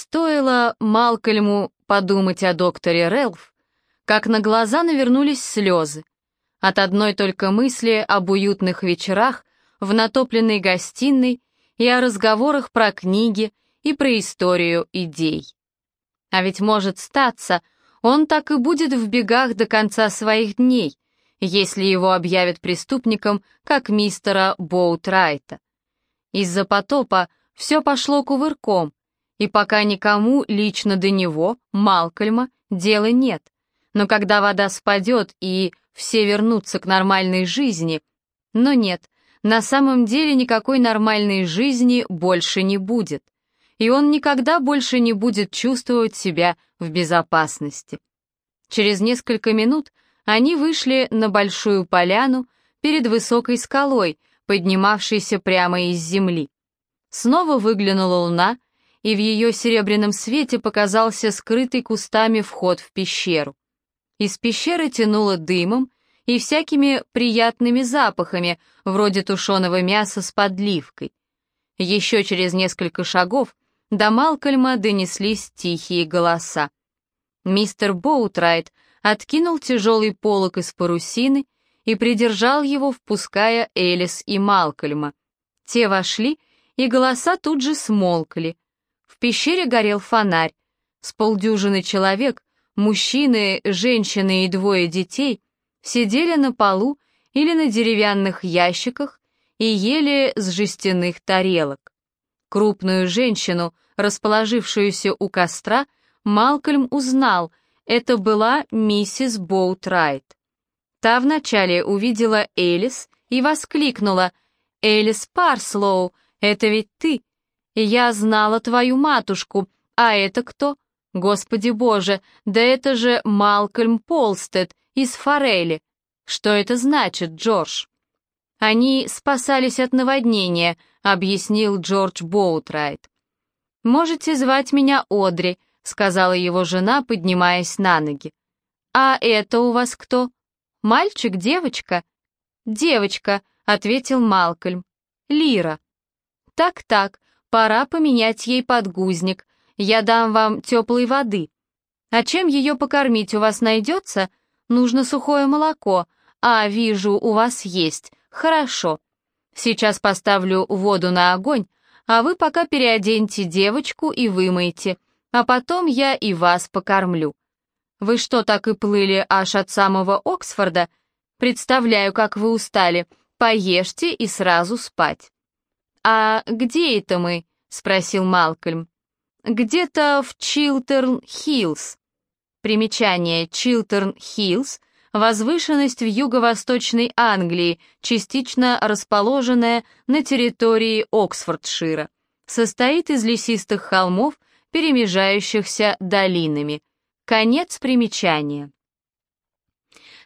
Стоило Малкольму подумать о докторе Рэлф, как на глаза навернулись слезы. От одной только мысли об уютных вечерах в натопленной гостиной и о разговорах про книги и про историю идей. А ведь может статься, он так и будет в бегах до конца своих дней, если его объявят преступником, как мистера Боутрайта. Из-за потопа все пошло кувырком, и пока никому лично до него, Малкольма, дела нет. Но когда вода спадет и все вернутся к нормальной жизни... Но нет, на самом деле никакой нормальной жизни больше не будет. И он никогда больше не будет чувствовать себя в безопасности. Через несколько минут они вышли на большую поляну перед высокой скалой, поднимавшейся прямо из земли. Снова выглянула луна, и в ее серебряном свете показался скрытый кустами вход в пещеру. Из пещеры тянуло дымом и всякими приятными запахами, вроде тушеного мяса с подливкой. Еще через несколько шагов до Малкольма донеслись тихие голоса. Мистер Боутрайт откинул тяжелый полог из парусины и придержал его, впуская Элис и Малкольма. Те вошли, и голоса тут же смолкли. В пещере горел фонарь. С полдюжины человек, мужчины, женщины и двое детей, сидели на полу или на деревянных ящиках и ели с жестяных тарелок. Крупную женщину, расположившуюся у костра, Малкольм узнал — это была миссис Боутрайт. Та вначале увидела Элис и воскликнула «Элис Парслоу, это ведь ты! Я знала твою матушку, а это кто? Господи боже, да это же Малкольм Полстед из Форели. Что это значит, Джордж?» «Они спасались от наводнения», — объяснил Джордж Боутрайт. «Можете звать меня Одри», сказала его жена, поднимаясь на ноги. «А это у вас кто? Мальчик, девочка?» «Девочка», — ответил Малкольм. «Лира». «Так-так, пора поменять ей подгузник. Я дам вам теплой воды. А чем ее покормить у вас найдется? Нужно сухое молоко. А, вижу, у вас есть. Хорошо. Сейчас поставлю воду на огонь, а вы пока переоденьте девочку и вымойте а потом я и вас покормлю. Вы что, так и плыли аж от самого Оксфорда? Представляю, как вы устали. Поешьте и сразу спать». «А где это мы?» — спросил Малкольм. «Где-то в Чилтерн-Хиллз». Примечание Чилтерн-Хиллз — возвышенность в юго-восточной Англии, частично расположенная на территории Оксфордшира. Состоит из лесистых холмов перемежающихся долинами. Конец примечания.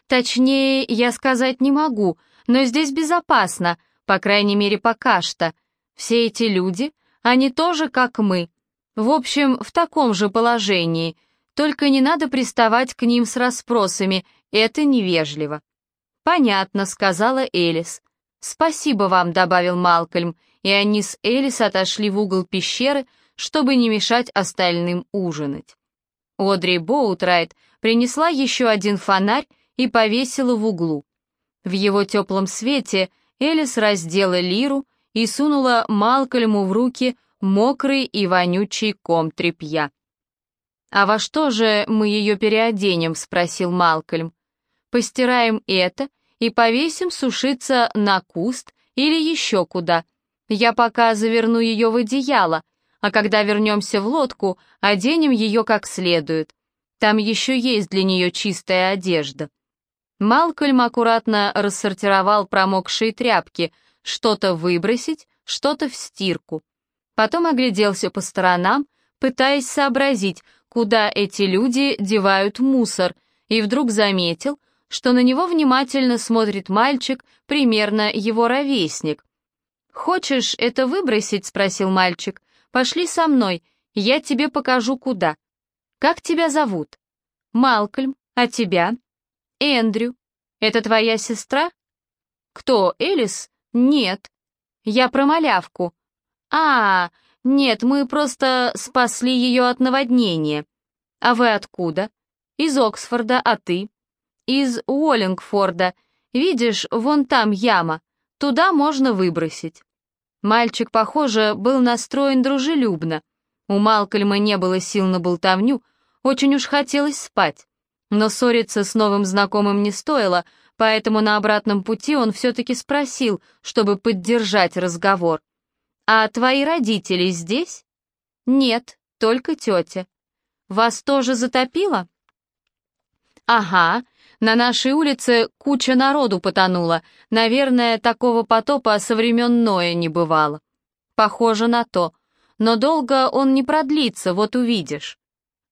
Точнее, я сказать не могу, но здесь безопасно, по крайней мере, пока что. Все эти люди, они тоже как мы. В общем, в таком же положении. Только не надо приставать к ним с расспросами, это невежливо. «Понятно», — сказала Элис. «Спасибо вам», — добавил Малкольм, и они с Элис отошли в угол пещеры, чтобы не мешать остальным ужинать. Одри Боутрайт принесла еще один фонарь и повесила в углу. В его теплом свете Элис раздела лиру и сунула Малкольму в руки мокрый и вонючий ком тряпья. «А во что же мы ее переоденем?» — спросил Малкольм. «Постираем это и повесим сушиться на куст или еще куда. Я пока заверну ее в одеяло, а когда вернемся в лодку, оденем ее как следует. Там еще есть для нее чистая одежда». Малкольм аккуратно рассортировал промокшие тряпки, что-то выбросить, что-то в стирку. Потом огляделся по сторонам, пытаясь сообразить, куда эти люди девают мусор, и вдруг заметил, что на него внимательно смотрит мальчик, примерно его ровесник. «Хочешь это выбросить?» — спросил мальчик. Пошли со мной, я тебе покажу куда. Как тебя зовут? Малкольм, а тебя? Эндрю. Это твоя сестра? Кто, Элис? Нет. Я про малявку. А, «Нет, мы просто спасли ее от наводнения». «А вы откуда?» «Из Оксфорда, а ты?» «Из Уоллингфорда. Видишь, вон там яма. Туда можно выбросить». Мальчик, похоже, был настроен дружелюбно. У Малкольма не было сил на болтовню, очень уж хотелось спать. Но ссориться с новым знакомым не стоило, поэтому на обратном пути он все-таки спросил, чтобы поддержать разговор. «А твои родители здесь?» «Нет, только тетя». «Вас тоже затопило?» «Ага, на нашей улице куча народу потонула. Наверное, такого потопа со времен Ноя не бывало». «Похоже на то. Но долго он не продлится, вот увидишь».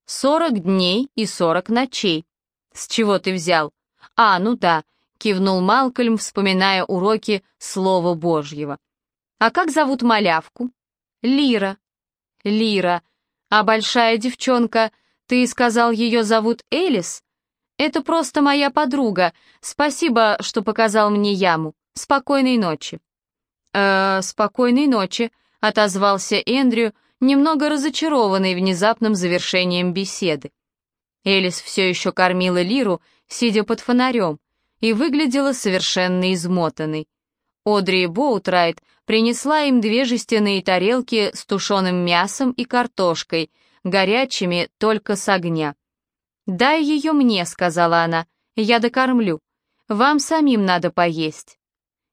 «Сорок дней и сорок ночей». «С чего ты взял?» «А, ну да», — кивнул Малкольм, вспоминая уроки Слова Божьего. «А как зовут малявку?» «Лира». «Лира. А большая девчонка, ты сказал, ее зовут Элис?» «Это просто моя подруга. Спасибо, что показал мне яму. Спокойной ночи». «Э, спокойной ночи», — отозвался Эндрю, немного разочарованный внезапным завершением беседы. Элис все еще кормила Лиру, сидя под фонарем, и выглядела совершенно измотанной. Одри Боутрайт принесла им две жестяные тарелки с тушеным мясом и картошкой, горячими только с огня. «Дай ее мне», — сказала она, — «я докормлю. Вам самим надо поесть».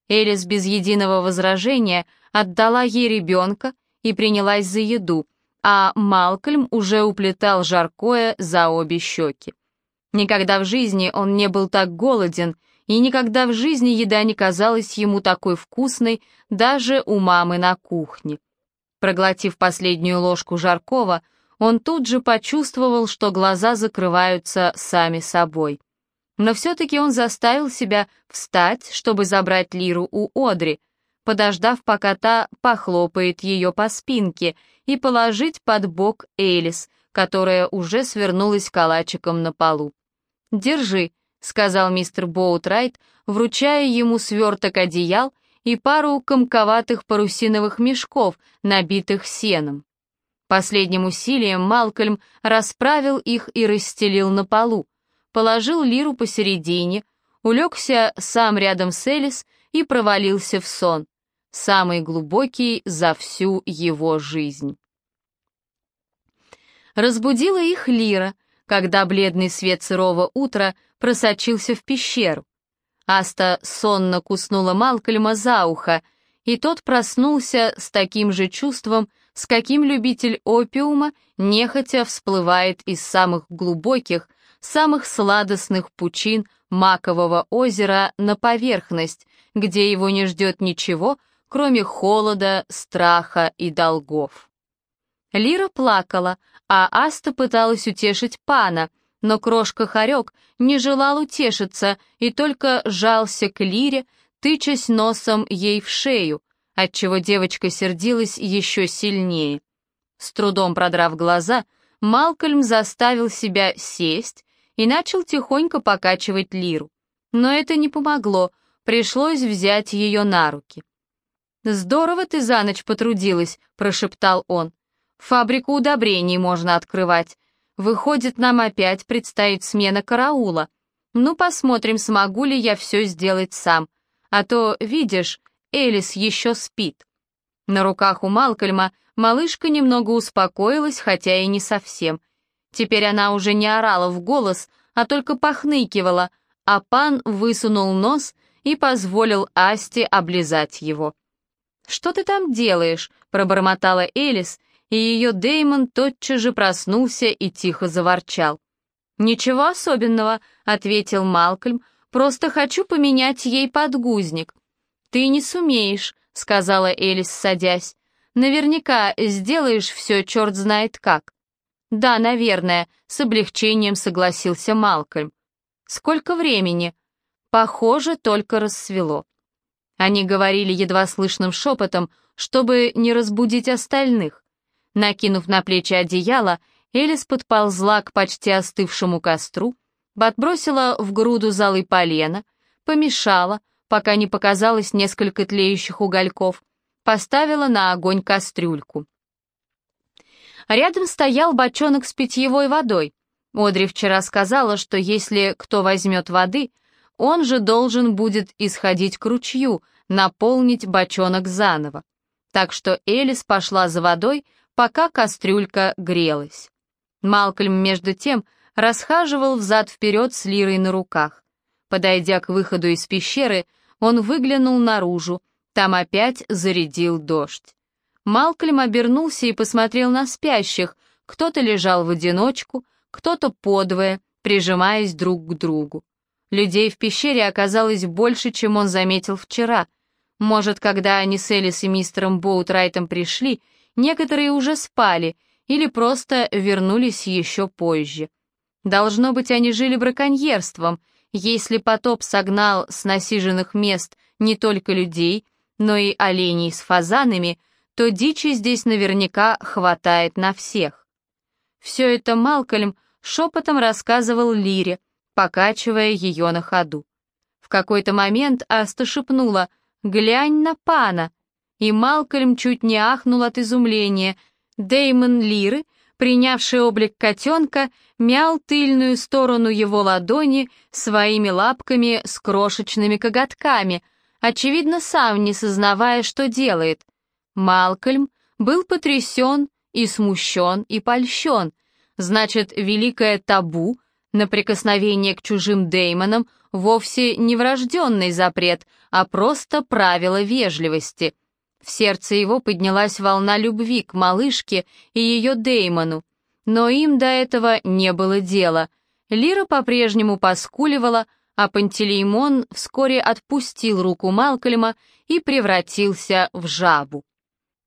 Элис без единого возражения отдала ей ребенка и принялась за еду — а Малкольм уже уплетал жаркое за обе щеки. Никогда в жизни он не был так голоден, и никогда в жизни еда не казалась ему такой вкусной даже у мамы на кухне. Проглотив последнюю ложку жаркого, он тут же почувствовал, что глаза закрываются сами собой. Но все-таки он заставил себя встать, чтобы забрать Лиру у Одри, подождав, пока та похлопает ее по спинке, и положить под бок Элис, которая уже свернулась калачиком на полу. «Держи», — сказал мистер Боутрайт, вручая ему сверток одеял и пару комковатых парусиновых мешков, набитых сеном. Последним усилием Малкольм расправил их и расстелил на полу, положил лиру посередине, улегся сам рядом с Элис и провалился в сон самый глубокий за всю его жизнь. Разбудила их Лира, когда бледный свет сырого утра просочился в пещеру. Аста сонно куснула Малкольма за ухо, и тот проснулся с таким же чувством, с каким любитель опиума нехотя всплывает из самых глубоких, самых сладостных пучин Макового озера на поверхность, где его не ждет ничего, кроме холода, страха и долгов. Лира плакала, а Аста пыталась утешить пана, но крошка-хорек не желал утешиться и только жался к Лире, тычась носом ей в шею, отчего девочка сердилась еще сильнее. С трудом продрав глаза, Малкольм заставил себя сесть и начал тихонько покачивать Лиру. Но это не помогло, пришлось взять ее на руки. «Здорово ты за ночь потрудилась», — прошептал он. «Фабрику удобрений можно открывать. Выходит, нам опять предстоит смена караула. Ну, посмотрим, смогу ли я все сделать сам. А то, видишь, Элис еще спит». На руках у Малкольма малышка немного успокоилась, хотя и не совсем. Теперь она уже не орала в голос, а только похныкивала, а пан высунул нос и позволил Асте облизать его. «Что ты там делаешь?» — пробормотала Элис, и ее Деймон тотчас же проснулся и тихо заворчал. «Ничего особенного», — ответил Малкольм, — «просто хочу поменять ей подгузник». «Ты не сумеешь», — сказала Элис, садясь. «Наверняка сделаешь все черт знает как». «Да, наверное», — с облегчением согласился Малкольм. «Сколько времени?» «Похоже, только рассвело». Они говорили едва слышным шепотом, чтобы не разбудить остальных. Накинув на плечи одеяло, Элис подползла к почти остывшему костру, подбросила в груду золы полена, помешала, пока не показалось несколько тлеющих угольков, поставила на огонь кастрюльку. Рядом стоял бочонок с питьевой водой. Одри вчера сказала, что если кто возьмет воды, он же должен будет исходить к ручью, наполнить бочонок заново. Так что Элис пошла за водой, пока кастрюлька грелась. Малкольм, между тем, расхаживал взад-вперед с лирой на руках. Подойдя к выходу из пещеры, он выглянул наружу, там опять зарядил дождь. Малкольм обернулся и посмотрел на спящих, кто-то лежал в одиночку, кто-то подвое, прижимаясь друг к другу. Людей в пещере оказалось больше, чем он заметил вчера. Может, когда они с Элис и мистером Боутрайтом пришли, некоторые уже спали или просто вернулись еще позже. Должно быть, они жили браконьерством. Если потоп согнал с насиженных мест не только людей, но и оленей с фазанами, то дичи здесь наверняка хватает на всех. Все это Малкольм шепотом рассказывал Лире, покачивая ее на ходу. В какой-то момент Аста шепнула «Глянь на пана!» И Малкольм чуть не ахнул от изумления. Деймон Лиры, принявший облик котенка, мял тыльную сторону его ладони своими лапками с крошечными коготками, очевидно, сам не сознавая, что делает. Малкольм был потрясен и смущен и польщен. Значит, великое табу на прикосновение к чужим деймонам вовсе не врожденный запрет, а просто правило вежливости. В сердце его поднялась волна любви к малышке и ее деймону. Но им до этого не было дела. Лира по-прежнему поскуливала, а Пантелеймон вскоре отпустил руку Малкольма и превратился в жабу.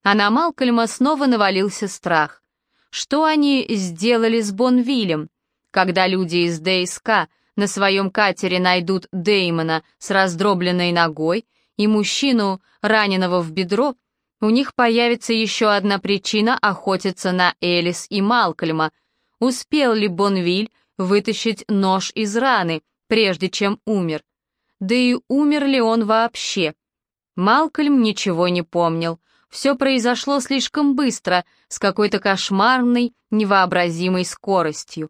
А на Малкольма снова навалился страх. Что они сделали с Бонвилем? Когда люди из ДСК на своем катере найдут Деймона с раздробленной ногой и мужчину, раненого в бедро, у них появится еще одна причина охотиться на Элис и Малкольма. Успел ли Бонвиль вытащить нож из раны, прежде чем умер? Да и умер ли он вообще? Малкольм ничего не помнил. Все произошло слишком быстро, с какой-то кошмарной, невообразимой скоростью.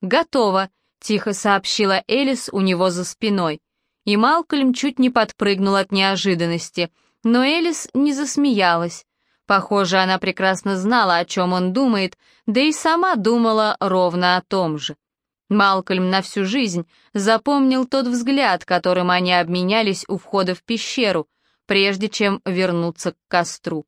«Готово», — тихо сообщила Элис у него за спиной. И Малкольм чуть не подпрыгнул от неожиданности, но Элис не засмеялась. Похоже, она прекрасно знала, о чем он думает, да и сама думала ровно о том же. Малкольм на всю жизнь запомнил тот взгляд, которым они обменялись у входа в пещеру, прежде чем вернуться к костру.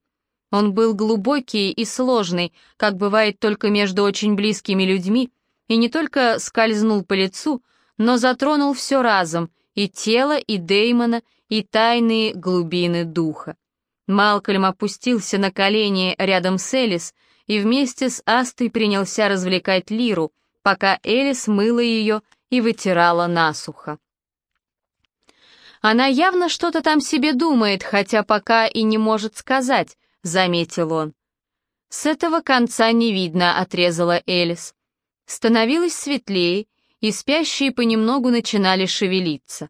Он был глубокий и сложный, как бывает только между очень близкими людьми, и не только скользнул по лицу, но затронул все разом, и тело, и Деймона, и тайные глубины духа. Малкольм опустился на колени рядом с Элис и вместе с Астой принялся развлекать Лиру, пока Элис мыла ее и вытирала насухо. Она явно что-то там себе думает, хотя пока и не может сказать, заметил он. С этого конца не видно, отрезала Элис. Становилось светлее, и спящие понемногу начинали шевелиться.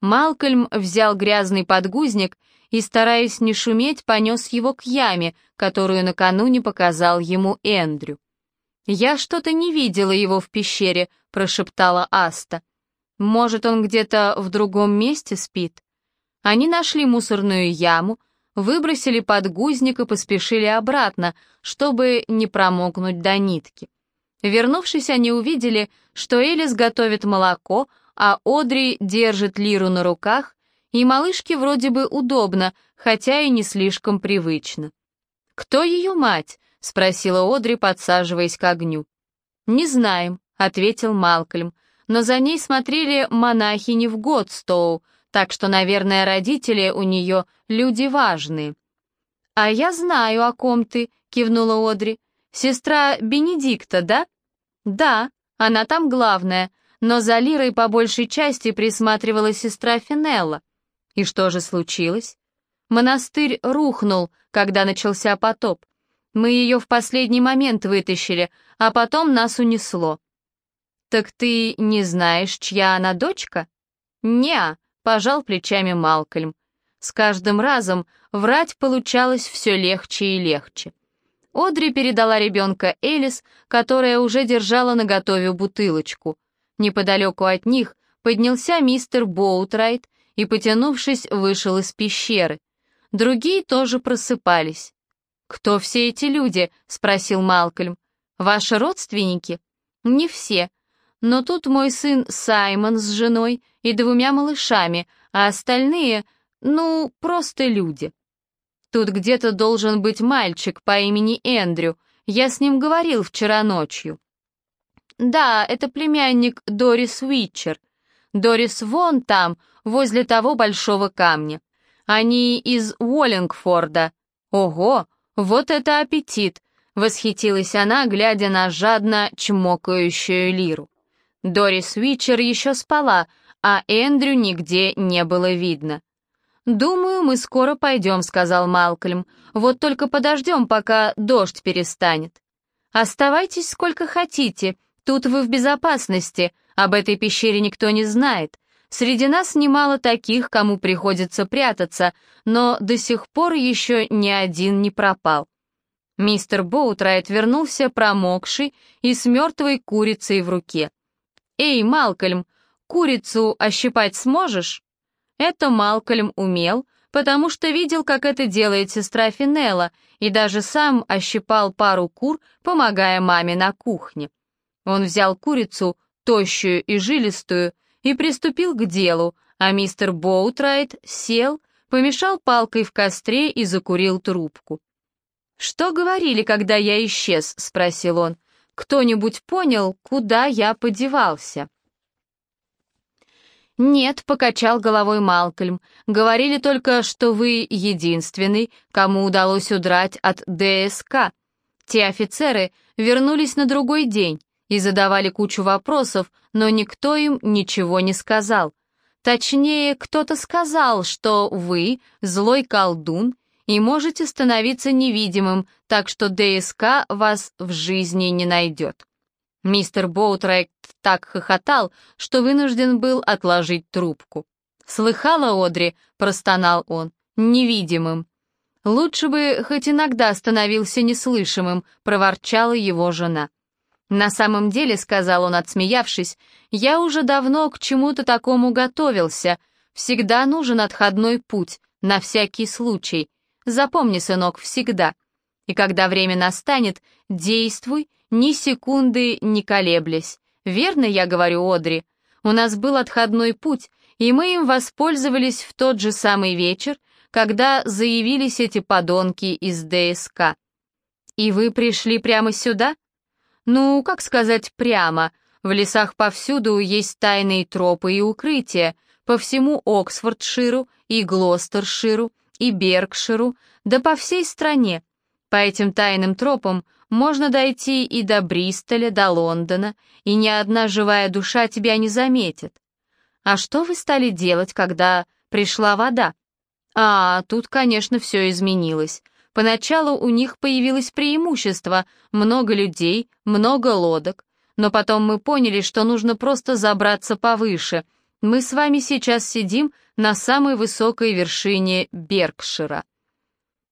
Малкольм взял грязный подгузник и, стараясь не шуметь, понес его к яме, которую накануне показал ему Эндрю. «Я что-то не видела его в пещере», — прошептала Аста. Может, он где-то в другом месте спит? Они нашли мусорную яму, выбросили подгузник и поспешили обратно, чтобы не промокнуть до нитки. Вернувшись, они увидели, что Элис готовит молоко, а Одри держит Лиру на руках, и малышке вроде бы удобно, хотя и не слишком привычно. «Кто ее мать?» — спросила Одри, подсаживаясь к огню. «Не знаем», — ответил Малкольм но за ней смотрели монахини в Годстоу, так что, наверное, родители у нее люди важные. «А я знаю, о ком ты», — кивнула Одри. «Сестра Бенедикта, да?» «Да, она там главная, но за Лирой по большей части присматривала сестра Финелла. И что же случилось? Монастырь рухнул, когда начался потоп. Мы ее в последний момент вытащили, а потом нас унесло. «Так ты не знаешь, чья она дочка?» «Не-а», пожал плечами Малкольм. С каждым разом врать получалось все легче и легче. Одри передала ребенка Элис, которая уже держала наготове бутылочку. Неподалеку от них поднялся мистер Боутрайт и, потянувшись, вышел из пещеры. Другие тоже просыпались. «Кто все эти люди?» — спросил Малкольм. «Ваши родственники?» «Не все. Но тут мой сын Саймон с женой и двумя малышами, а остальные, ну, просто люди». «Тут где-то должен быть мальчик по имени Эндрю. Я с ним говорил вчера ночью». «Да, это племянник Дорис Уитчер. Дорис вон там, возле того большого камня. Они из Уоллингфорда. Ого, вот это аппетит!» — восхитилась она, глядя на жадно чмокающую лиру. Дорис Уитчер еще спала, а Эндрю нигде не было видно. «Думаю, мы скоро пойдем», — сказал Малкольм. «Вот только подождем, пока дождь перестанет». «Оставайтесь сколько хотите, тут вы в безопасности, об этой пещере никто не знает. Среди нас немало таких, кому приходится прятаться, но до сих пор еще ни один не пропал. Мистер Боутрайт вернулся промокший и с мертвой курицей в руке. «Эй, Малкольм, курицу ощипать сможешь?» Это Малкольм умел, потому что видел, как это делает сестра Финелла, и даже сам ощипал пару кур, помогая маме на кухне. Он взял курицу, тощую и жилистую, и приступил к делу, а мистер Боутрайт сел, помешал палкой в костре и закурил трубку. «Что говорили, когда я исчез?» — спросил он. «Кто-нибудь понял, куда я подевался?» «Нет», — покачал головой Малкольм. «Говорили только, что вы единственный, кому удалось удрать от ДСК. Те офицеры вернулись на другой день и задавали кучу вопросов, но никто им ничего не сказал. Точнее, кто-то сказал, что вы злой колдун и можете становиться невидимым, так что ДСК вас в жизни не найдет. Мистер Боутрайт так хохотал, что вынужден был отложить трубку. «Слыхала, Одри?» — простонал он. «Невидимым». «Лучше бы хоть иногда становился неслышимым», — проворчала его жена. «На самом деле», — сказал он, отсмеявшись, — «я уже давно к чему-то такому готовился. Всегда нужен отходной путь, на всякий случай. Запомни, сынок, всегда. И когда время настанет, действуй, ни секунды не колеблясь. Верно я говорю, Одри? У нас был отходной путь, и мы им воспользовались в тот же самый вечер, когда заявились эти подонки из ДСК. И вы пришли прямо сюда?» Ну, как сказать прямо, в лесах повсюду есть тайные тропы и укрытия, по всему Оксфордширу и Глостерширу и Беркширу, да по всей стране. По этим тайным тропам можно дойти и до Бристоля, до Лондона, и ни одна живая душа тебя не заметит. А что вы стали делать, когда пришла вода? А, тут, конечно, все изменилось. Поначалу у них появилось преимущество — много людей, много лодок. Но потом мы поняли, что нужно просто забраться повыше. Мы с вами сейчас сидим на самой высокой вершине Беркшира.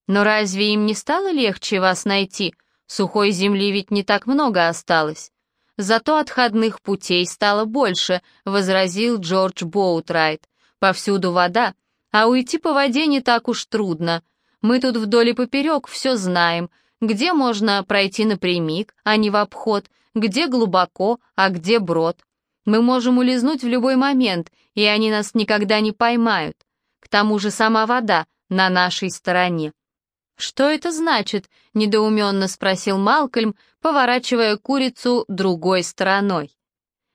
Но разве им не стало легче вас найти? Сухой земли ведь не так много осталось. Зато отходных путей стало больше, возразил Джордж Боутрайт. Повсюду вода, а уйти по воде не так уж трудно — мы тут вдоль и поперек все знаем, где можно пройти напрямик, а не в обход, где глубоко, а где брод. Мы можем улизнуть в любой момент, и они нас никогда не поймают. К тому же сама вода на нашей стороне. «Что это значит?» — недоуменно спросил Малкольм, поворачивая курицу другой стороной.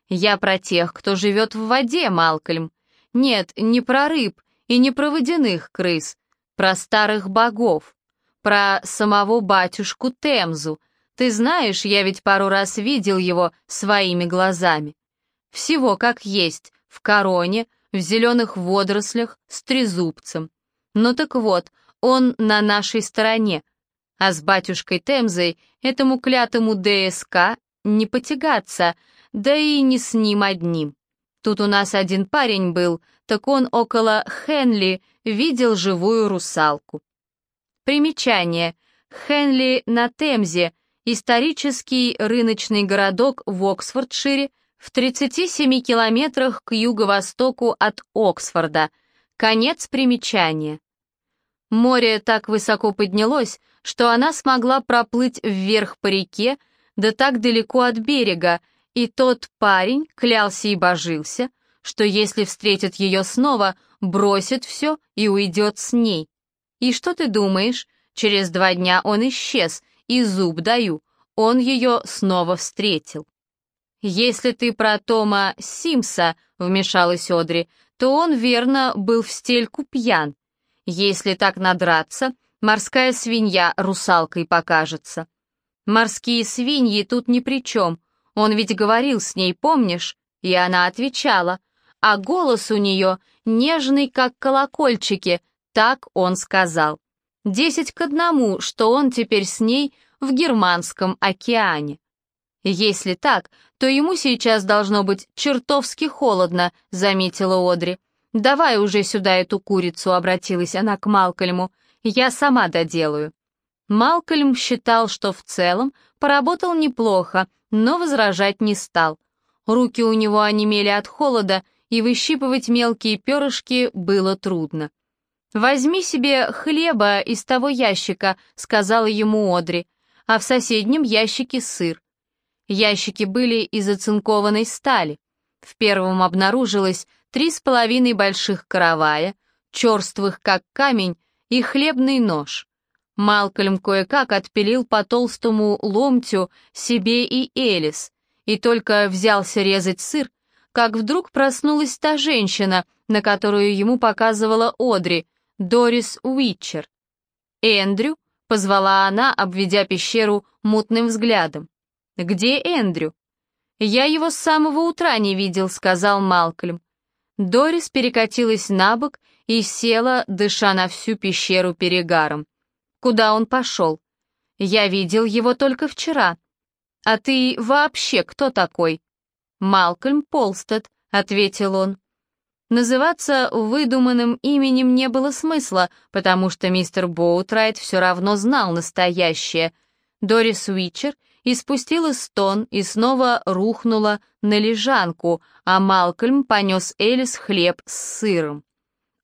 «Я про тех, кто живет в воде, Малкольм. Нет, не про рыб и не про водяных крыс, про старых богов, про самого батюшку Темзу. Ты знаешь, я ведь пару раз видел его своими глазами. Всего как есть, в короне, в зеленых водорослях, с трезубцем. Ну так вот, он на нашей стороне, а с батюшкой Темзой, этому клятому ДСК, не потягаться, да и не с ним одним. Тут у нас один парень был, так он около Хенли видел живую русалку. Примечание. Хенли на Темзе, исторический рыночный городок в Оксфордшире, в 37 километрах к юго-востоку от Оксфорда. Конец примечания. Море так высоко поднялось, что она смогла проплыть вверх по реке, да так далеко от берега, и тот парень клялся и божился, что если встретит ее снова, бросит все и уйдет с ней. И что ты думаешь, через два дня он исчез, и зуб даю, он ее снова встретил. «Если ты про Тома Симса», — вмешалась Одри, то он, верно, был в стельку пьян. Если так надраться, морская свинья русалкой покажется. Морские свиньи тут ни при чем. Он ведь говорил с ней, помнишь? И она отвечала. А голос у нее нежный, как колокольчики, так он сказал. Десять к одному, что он теперь с ней в Германском океане. Если так, то ему сейчас должно быть чертовски холодно, заметила Одри. «Давай уже сюда эту курицу», — обратилась она к Малкольму. «Я сама доделаю». Малкольм считал, что в целом поработал неплохо, но возражать не стал. Руки у него онемели от холода, и выщипывать мелкие перышки было трудно. «Возьми себе хлеба из того ящика», — сказала ему Одри, «а в соседнем ящике сыр». Ящики были из оцинкованной стали. В первом обнаружилось три с половиной больших каравая, черствых как камень, и хлебный нож. Малкольм кое-как отпилил по толстому ломтю себе и Элис, и только взялся резать сыр, как вдруг проснулась та женщина, на которую ему показывала Одри, Дорис Уитчер. «Эндрю?» — позвала она, обведя пещеру мутным взглядом. «Где Эндрю?» «Я его с самого утра не видел», — сказал Малкольм. Дорис перекатилась на бок и села, дыша на всю пещеру перегаром. Куда он пошел? Я видел его только вчера. А ты вообще кто такой? Малкольм Полстед, ответил он. Называться выдуманным именем не было смысла, потому что мистер Боутрайт все равно знал настоящее. Дорис Уичер испустила стон и снова рухнула на лежанку, а Малкольм понес Элис хлеб с сыром.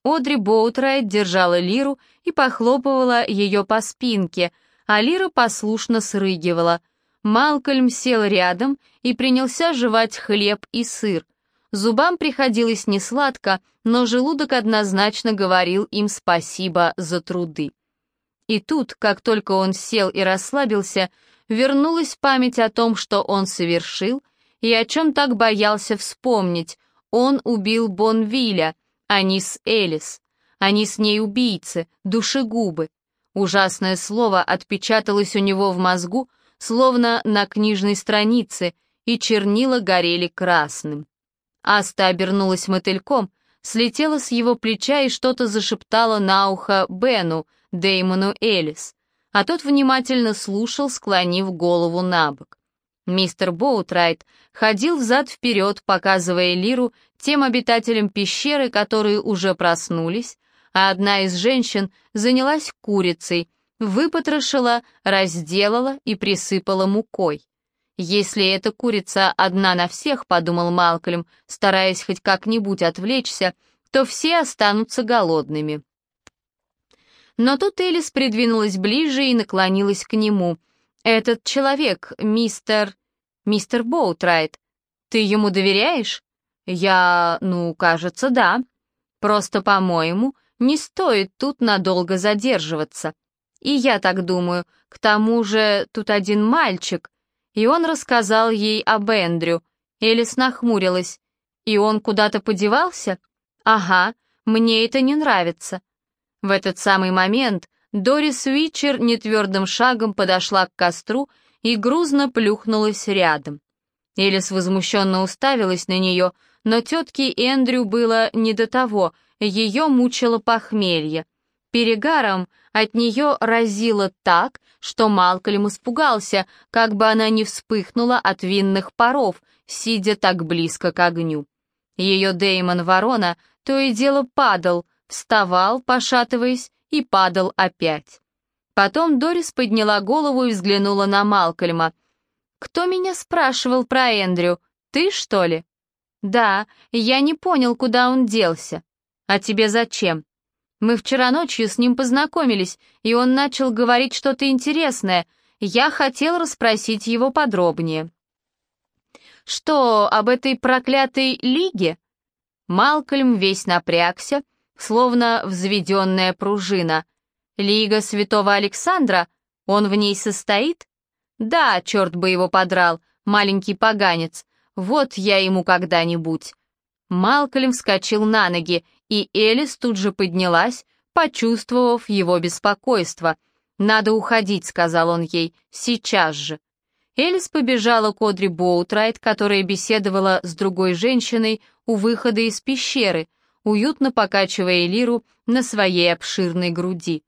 Одри Боутрайт держала Лиру и похлопывала ее по спинке, а Лира послушно срыгивала. Малкольм сел рядом и принялся жевать хлеб и сыр. Зубам приходилось несладко, но желудок однозначно говорил им спасибо за труды. И тут, как только он сел и расслабился, вернулась память о том, что он совершил, и о чем так боялся вспомнить. Он убил Бонвиля, а не с Элис. Они с ней убийцы, душегубы. Ужасное слово отпечаталось у него в мозгу, словно на книжной странице, и чернила горели красным. Аста обернулась мотыльком, слетела с его плеча и что-то зашептала на ухо Бену, Деймону Элис а тот внимательно слушал, склонив голову на бок. Мистер Боутрайт ходил взад-вперед, показывая Лиру тем обитателям пещеры, которые уже проснулись, а одна из женщин занялась курицей, выпотрошила, разделала и присыпала мукой. «Если эта курица одна на всех», — подумал Малкольм, стараясь хоть как-нибудь отвлечься, то все останутся голодными. Но тут Элис придвинулась ближе и наклонилась к нему. «Этот человек, мистер... мистер Боутрайт, ты ему доверяешь?» «Я... ну, кажется, да. Просто, по-моему, не стоит тут надолго задерживаться. И я так думаю, к тому же тут один мальчик». И он рассказал ей об Эндрю. Элис нахмурилась. «И он куда-то подевался?» «Ага, мне это не нравится. В этот самый момент Дорис Уичер нетвердым шагом подошла к костру и грузно плюхнулась рядом. Элис возмущенно уставилась на нее, но тетке Эндрю было не до того, ее мучило похмелье. Перегаром от нее разило так, что Малкольм испугался, как бы она не вспыхнула от винных паров, сидя так близко к огню. Ее Деймон Ворона то и дело падал, вставал, пошатываясь, и падал опять. Потом Дорис подняла голову и взглянула на Малкольма. «Кто меня спрашивал про Эндрю? Ты, что ли?» «Да, я не понял, куда он делся. А тебе зачем?» «Мы вчера ночью с ним познакомились, и он начал говорить что-то интересное. Я хотел расспросить его подробнее». «Что, об этой проклятой лиге?» Малкольм весь напрягся, словно взведенная пружина. «Лига святого Александра? Он в ней состоит?» «Да, черт бы его подрал, маленький поганец. Вот я ему когда-нибудь». Малкольм вскочил на ноги, и Элис тут же поднялась, почувствовав его беспокойство. «Надо уходить», — сказал он ей, — «сейчас же». Элис побежала к Одри Боутрайт, которая беседовала с другой женщиной у выхода из пещеры, уютно покачивая лиру на своей обширной груди.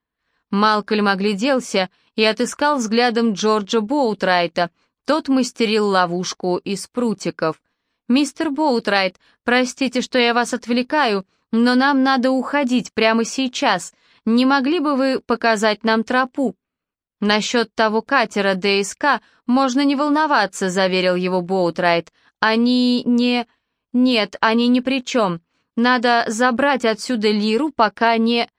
Малкольм огляделся и отыскал взглядом Джорджа Боутрайта. Тот мастерил ловушку из прутиков. «Мистер Боутрайт, простите, что я вас отвлекаю, но нам надо уходить прямо сейчас. Не могли бы вы показать нам тропу?» «Насчет того катера ДСК можно не волноваться», — заверил его Боутрайт. «Они не...» «Нет, они ни при чем. Надо забрать отсюда Лиру, пока не...»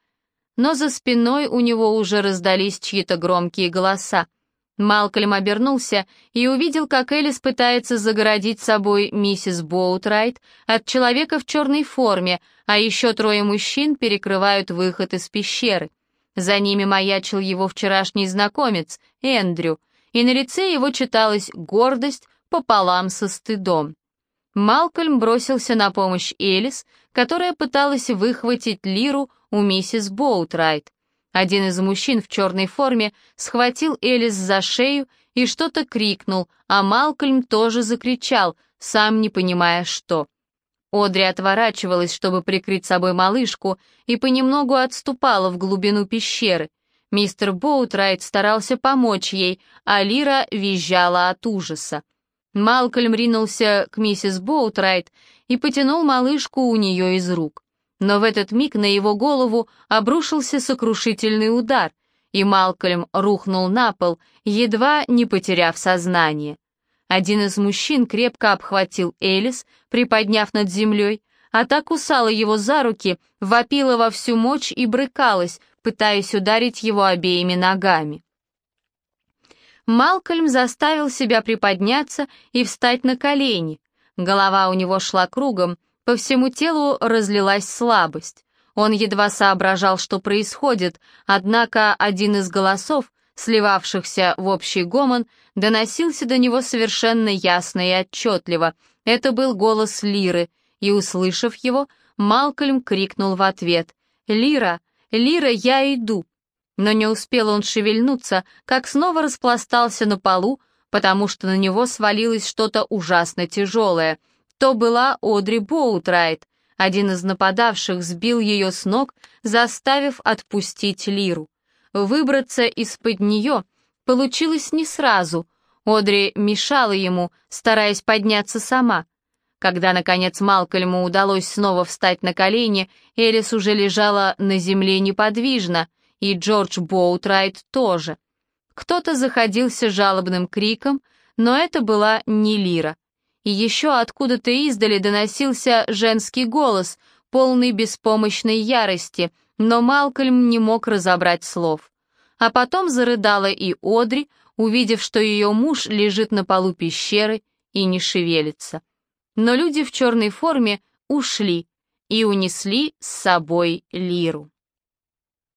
Но за спиной у него уже раздались чьи-то громкие голоса. Малкольм обернулся и увидел, как Элис пытается загородить собой миссис Боутрайт от человека в черной форме, а еще трое мужчин перекрывают выход из пещеры. За ними маячил его вчерашний знакомец, Эндрю, и на лице его читалась гордость пополам со стыдом. Малкольм бросился на помощь Элис, которая пыталась выхватить лиру у миссис Боутрайт. Один из мужчин в черной форме схватил Элис за шею и что-то крикнул, а Малкольм тоже закричал, сам не понимая что. Одри отворачивалась, чтобы прикрыть собой малышку, и понемногу отступала в глубину пещеры. Мистер Боутрайт старался помочь ей, а Лира визжала от ужаса. Малкольм ринулся к миссис Боутрайт и потянул малышку у нее из рук. Но в этот миг на его голову обрушился сокрушительный удар, и Малкольм рухнул на пол, едва не потеряв сознание. Один из мужчин крепко обхватил Элис, приподняв над землей, а та кусала его за руки, вопила во всю мощь и брыкалась, пытаясь ударить его обеими ногами. Малкольм заставил себя приподняться и встать на колени. Голова у него шла кругом, по всему телу разлилась слабость. Он едва соображал, что происходит, однако один из голосов, сливавшихся в общий гомон, доносился до него совершенно ясно и отчетливо. Это был голос Лиры, и, услышав его, Малкольм крикнул в ответ «Лира! Лира, я иду!» Но не успел он шевельнуться, как снова распластался на полу, потому что на него свалилось что-то ужасно тяжелое. То была Одри Боутрайт. Один из нападавших сбил ее с ног, заставив отпустить Лиру. Выбраться из-под нее получилось не сразу. Одри мешала ему, стараясь подняться сама. Когда, наконец, Малкольму удалось снова встать на колени, Элис уже лежала на земле неподвижно, и Джордж Боутрайт тоже. Кто-то заходился жалобным криком, но это была не Лира. И еще откуда-то издали доносился женский голос, полный беспомощной ярости — но Малкольм не мог разобрать слов. А потом зарыдала и Одри, увидев, что ее муж лежит на полу пещеры и не шевелится. Но люди в черной форме ушли и унесли с собой Лиру.